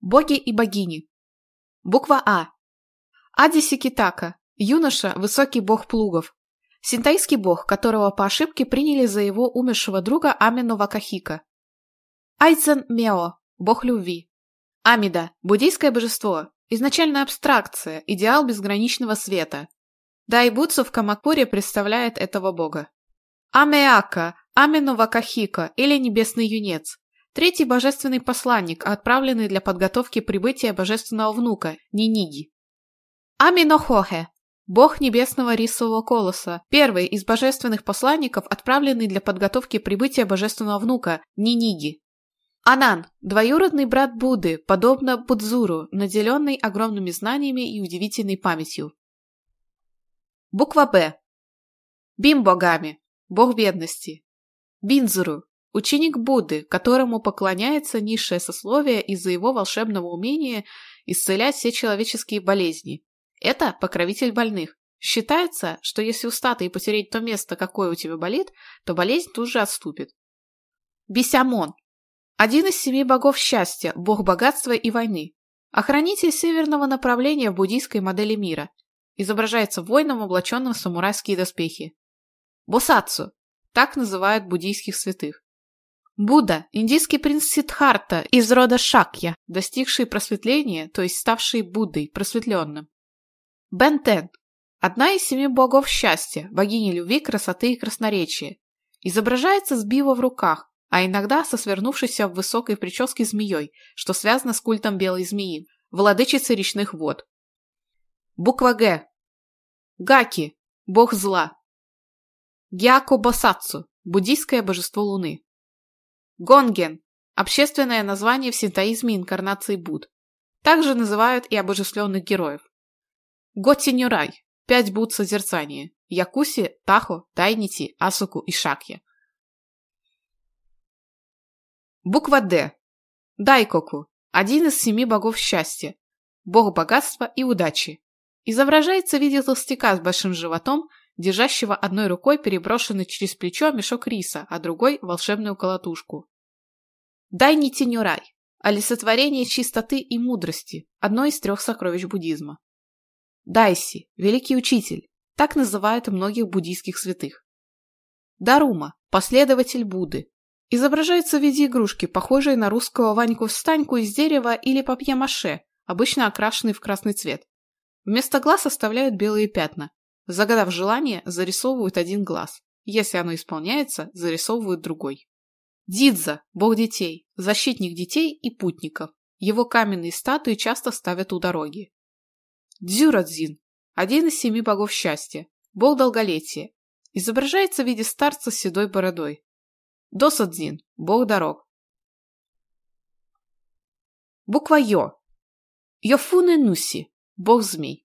Боги и богини. Буква А. Адиси Китака. Юноша – высокий бог плугов. Синтаистский бог, которого по ошибке приняли за его умершего друга Амино Вакахика. Айцен Мео – бог любви. Амида – буддийское божество, изначально абстракция, идеал безграничного света. Дайбуцу в Камакуре представляет этого бога. Амеака – Амино Вакахика или Небесный юнец. Третий божественный посланник, отправленный для подготовки прибытия божественного внука, Ниниги. Аминохохе – бог небесного рисового колоса, первый из божественных посланников, отправленный для подготовки прибытия божественного внука, Ниниги. Анан – двоюродный брат Будды, подобно Будзуру, наделенный огромными знаниями и удивительной памятью. Буква Б. Бимбогами – бог бедности. Бинзуру ученик Будды, которому поклоняется низшее сословие из-за его волшебного умения исцелять все человеческие болезни. Это покровитель больных. Считается, что если устать и потереть то место, какое у тебя болит, то болезнь тут же отступит. Бисямон – один из семи богов счастья, бог богатства и войны. Охранитель северного направления в буддийской модели мира. Изображается воином, облаченным в самурайские доспехи. Босацу Будда, индийский принц Сиддхарта из рода Шакья, достигший просветления, то есть ставший Буддой, просветленным. Бентен, одна из семи богов счастья, богиня любви, красоты и красноречия, изображается с биво в руках, а иногда со свернувшейся в высокой прическе змеей, что связано с культом белой змеи, владычицы речных вод. Буква Г. Гаки, бог зла. Гьяко Басацу, буддийское божество луны. Гонген – общественное название в синтоизме инкарнации Буд. Также называют и обожествленных героев. Готинюрай – пять Буд созерцания. Якуси, Тахо, Тайнити, Асуку и Шакья. Буква Д. Дайкоку – один из семи богов счастья, бог богатства и удачи. Изображается в виде толстяка с большим животом держащего одной рукой переброшенный через плечо мешок риса, а другой – волшебную колотушку. Дай не тенюрай, а олицетворение чистоты и мудрости – одно из трех сокровищ буддизма. Дайси – великий учитель, так называют многих буддийских святых. Дарума – последователь Будды, изображается в виде игрушки, похожей на русского Ваньку-встаньку из дерева или папье-маше, обычно окрашенный в красный цвет. Вместо глаз оставляют белые пятна, Загадав желание, зарисовывают один глаз. Если оно исполняется, зарисовывают другой. Дидза – бог детей, защитник детей и путников. Его каменные статуи часто ставят у дороги. Дзюрадзин – один из семи богов счастья, бог долголетия. Изображается в виде старца с седой бородой. Досадзин – бог дорог. Буква Йо. Йофуне Нуси – бог змей.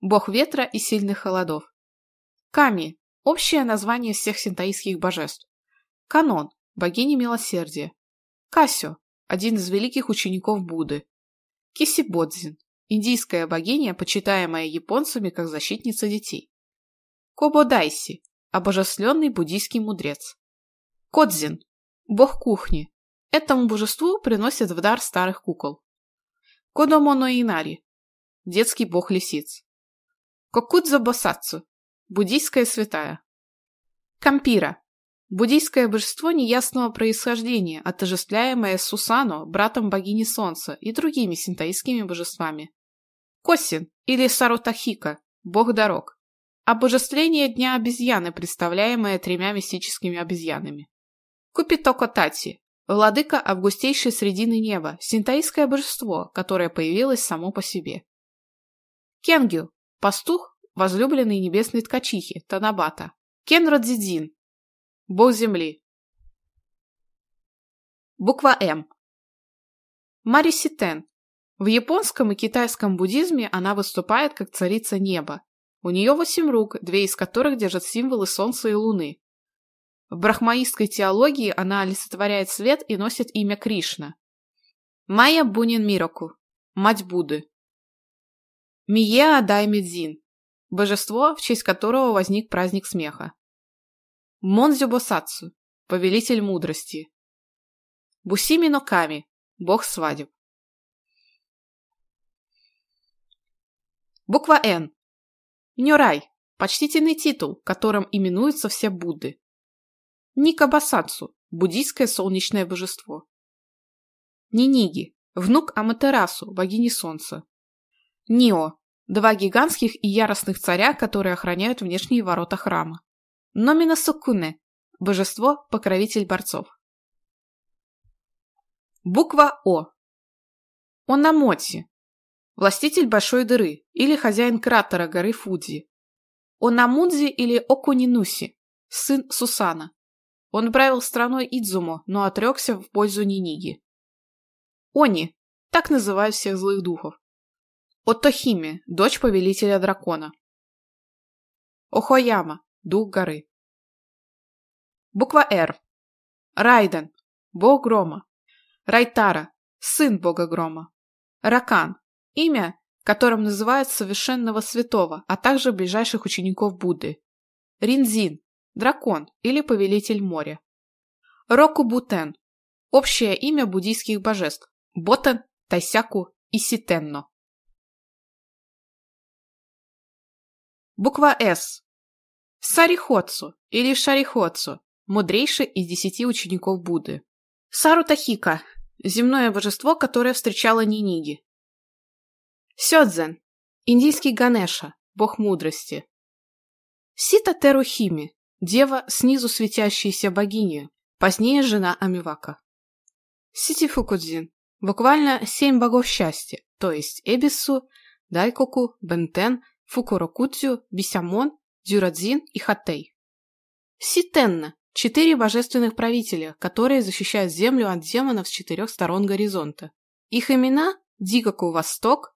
Буква И. Ида Тен, защитник буддизма. Идзанаги и Идзанами – синтаистские божества, сотворившие Японию. От них произошли все боги синтаистского пантеона. Иванага – дева долговечности скал, старшая дочь бога духа больших гор. Иннари – богиня риса, также божество лисиц. Иссора – дух морского побережья. Буква К. Кадзеноками бог ветра и сильных холодов. Ками – общее название всех синтаистских божеств. Канон – богиня милосердия. Касё – один из великих учеников Будды. Кисибодзин – индийская богиня, почитаемая японцами как защитница детей. Кободайси – обожествленный буддийский мудрец. Кодзин – бог кухни. Этому божеству приносят в дар старых кукол. Кодомоноинари – детский бог лисиц. Кокудзо Босацу – буддийская святая. Кампира – буддийское божество неясного происхождения, отождествляемое Сусано, братом богини Солнца и другими синтаистскими божествами. Косин или Сарутахика – бог дорог. Обожествление Дня обезьяны, представляемое тремя мистическими обезьянами. Купитоко Тати – владыка августейшей средины неба, синтаистское божество, которое появилось само по себе. Кенгю Пастух – возлюбленный небесной ткачихи, Танабата. Кенра Дзидзин – бог земли. Буква М. Мари Ситен. В японском и китайском буддизме она выступает как царица неба. У нее восемь рук, две из которых держат символы солнца и луны. В брахмаистской теологии она олицетворяет свет и носит имя Кришна. Майя Бунин Мироку, мать Будды. Миеа Даймидзин, божество, в честь которого возник праздник смеха. Монзю Босацу, повелитель мудрости. Бусими Ноками, бог свадеб. Буква Н. Нюрай – почтительный титул, которым именуются все Будды. Ника Басацу – буддийское солнечное божество. Ниниги – внук Аматерасу, богини солнца. Нио. Два гигантских и яростных царя, которые охраняют внешние ворота храма. Номина Суккуне. Божество, покровитель борцов. Буква О. Онамоти, Властитель Большой Дыры или хозяин кратера горы Фудзи. Онамудзи или Окунинуси, сын Сусана. Он правил страной Идзумо, но отрекся в пользу Ниниги. Они – так называют всех злых духов. Оттохими, дочь повелителя дракона. Охояма, дух горы. Буква Р. Райден, бог грома. Райтара, сын бога грома. Ракан, Имя, которым называют совершенного святого, а также ближайших учеников Будды. Ринзин – дракон или повелитель моря. Рокубутен – общее имя буддийских божеств – Ботен, Тайсяку и Ситенно. Буква «С». Сарихоцу или Шарихоцу – мудрейший из десяти учеников Будды. Сару Тахика – земное божество, которое встречало Ниниги. Сёдзен – индийский Ганеша, бог мудрости. Сита Терухими – дева, снизу светящаяся богиня, позднее жена Амивака. Сити Фукудзин – буквально семь богов счастья, то есть Эбису, Дайкоку, Бентен – Фукурокутсю, Бисямон, Дюрадзин и Хатей. Ситенна – четыре божественных правителя, которые защищают землю от демонов с четырех сторон горизонта. Их имена – Дигаку – Восток,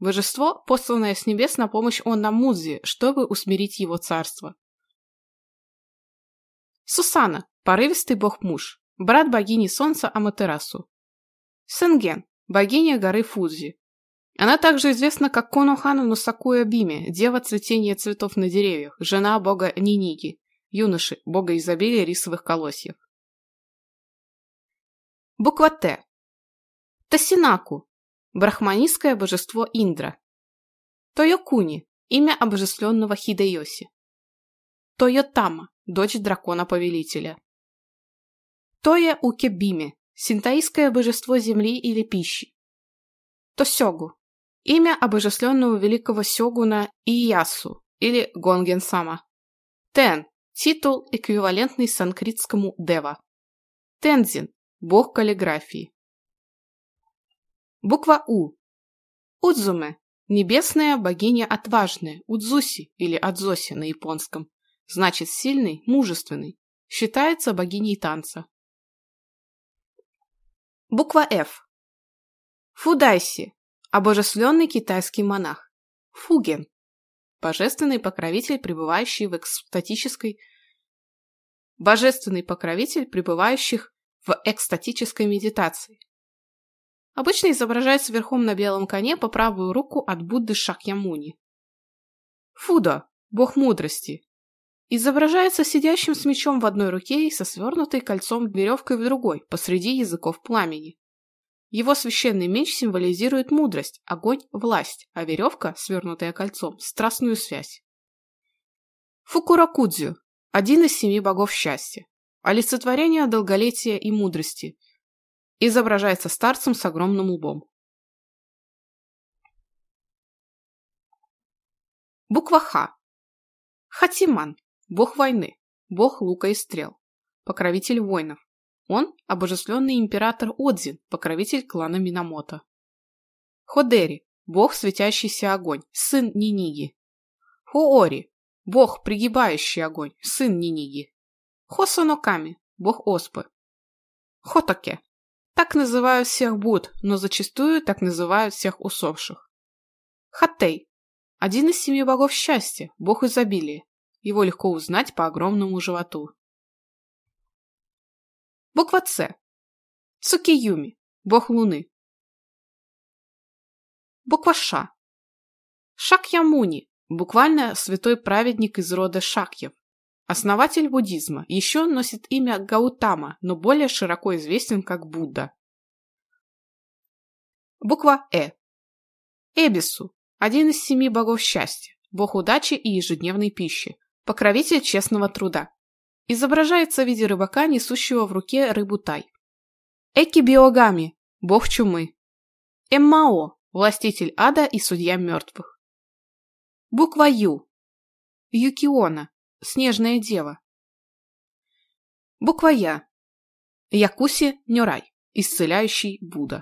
Комаку – запад, Дзохо – юг, Таман или так называемая Бисямон – север. Их изображения располагаются на внутренних вратах храма. Сохода Ноками – божество вороньих пугал. Сукунабикана – божество, посланное с небес на помощь Оннамудзи, чтобы усмирить его царство. Сусана – порывистый бог-муж, брат богини солнца Аматерасу. Сенген – богиня горы Фудзи, она также известна как Конохану Нусакуя Биме, дева цветения цветов на деревьях, жена бога Ниниги, юноши, бога изобилия рисовых колосьев. Буква Т. Тасинаку, брахманистское божество Индра. Тойокуни, имя обожествленного Хидеоси. Тойотама, дочь дракона-повелителя. Тоя Укебиме, синтаистское божество земли или пищи. Тосёгу, Имя обожествленного великого сёгуна Иясу или Гонген-сама. Тен – титул, эквивалентный санскритскому Дева. Тензин – бог каллиграфии. Буква У. Удзуме. Небесная богиня отважная, Удзуси или Адзоси на японском. Значит сильный, мужественный. Считается богиней танца. Буква F. Фудайси. Обожествленный китайский монах. Фуген. Божественный покровитель, пребывающий в экстатической... Божественный покровитель, пребывающих в экстатической медитации обычно изображается верхом на белом коне по правую руку от Будды Шакьямуни. Фуда, бог мудрости, изображается сидящим с мечом в одной руке и со свернутой кольцом веревкой в другой, посреди языков пламени. Его священный меч символизирует мудрость, огонь – власть, а веревка, свернутая кольцом – страстную связь. Фукуракудзю – один из семи богов счастья, олицетворение долголетия и мудрости – изображается старцем с огромным лбом. Буква Х. Хатиман – бог войны, бог лука и стрел, покровитель воинов, он – обожествленный император Одзин, покровитель клана Минамото. Ходери – бог светящийся огонь, сын Ниниги. Хоори – бог пригибающий огонь, сын Ниниги. Хосоноками – бог оспы. Хотоке – Так называют всех Буд, но зачастую так называют всех усопших. Хаттей. Один из семи богов счастья, бог изобилия. Его легко узнать по огромному животу. Буква С. Цукиюми, бог луны. Буква Ш. Шакьямуни, буквально святой праведник из рода Шакьев. Основатель буддизма еще носит имя Гаутама, но более широко известен как Будда. Буква Э. Эбису – один из семи богов счастья, бог удачи и ежедневной пищи, покровитель честного труда. Изображается в виде рыбака, несущего в руке рыбу тай. Эки бог чумы. Эммао – властитель ада и судья мертвых. Буква Ю. Юкиона снежная дева. Буква Я. Якуси Нюрай – исцеляющий Будда.